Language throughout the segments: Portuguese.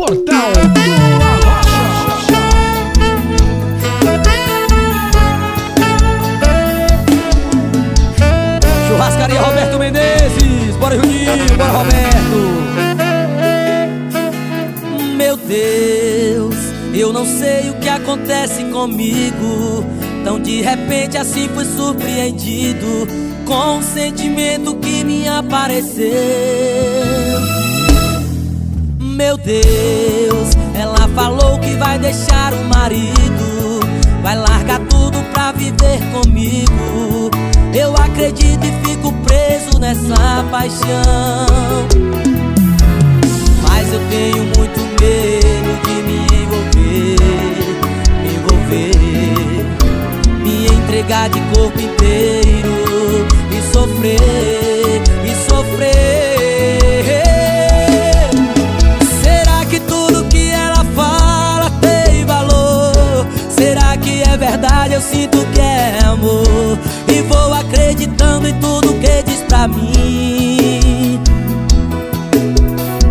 Portal do Arrocha. Churrascaria Roberto Menezes, bora Juninho, bora Roberto. Meu Deus, eu não sei o que acontece comigo. Tão de repente assim fui surpreendido com um sentimento que me apareceu. Meu Deus, ela falou que vai deixar o marido, vai largar tudo pra viver comigo. Eu acredito e fico preso nessa paixão. Mas eu tenho muito medo de me envolver, me envolver, me entregar de corpo inteiro verdade? Eu sinto que é amor e vou acreditando em tudo que diz pra mim.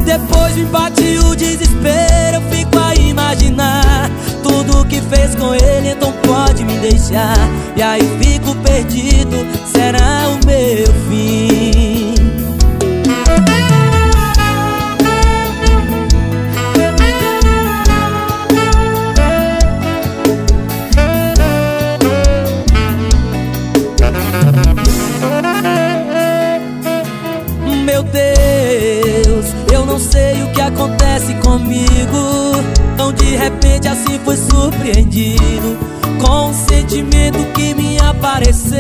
Depois me bate o desespero, eu fico a imaginar tudo que fez com ele, então pode me deixar. E aí fico perdido, será o meu comigo. Tão de repente assim fui surpreendido com um sentimento que me apareceu.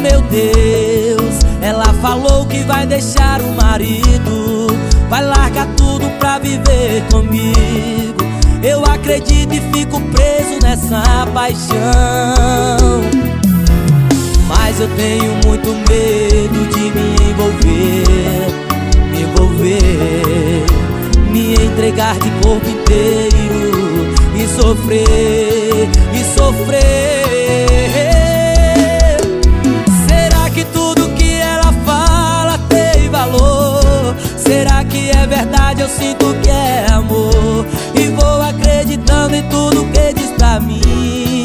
Meu Deus, ela falou que vai deixar o marido, vai largar tudo pra viver comigo. Eu acredito e fico preso nessa paixão. Mas eu tenho muito medo de me envolver, envolver, me entregar de corpo inteiro e sofrer, e sofrer. Será que tudo que ela fala tem valor? Será que é verdade? Eu sinto que é amor e vou acreditando em tudo que diz pra mim.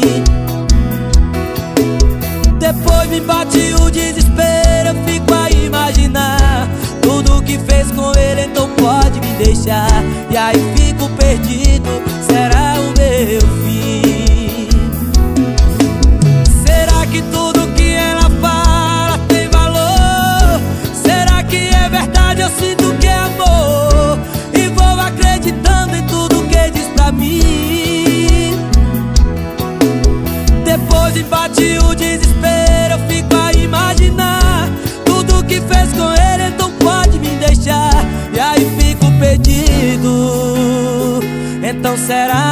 Depois me bate o desespero, deixar. E aí fico perdido, será o meu fim? Será que tudo que ela fala tem valor? Será que é verdade, eu sinto que é amor. E vou acreditando em tudo que diz pra mim. Depois bate o desespero that I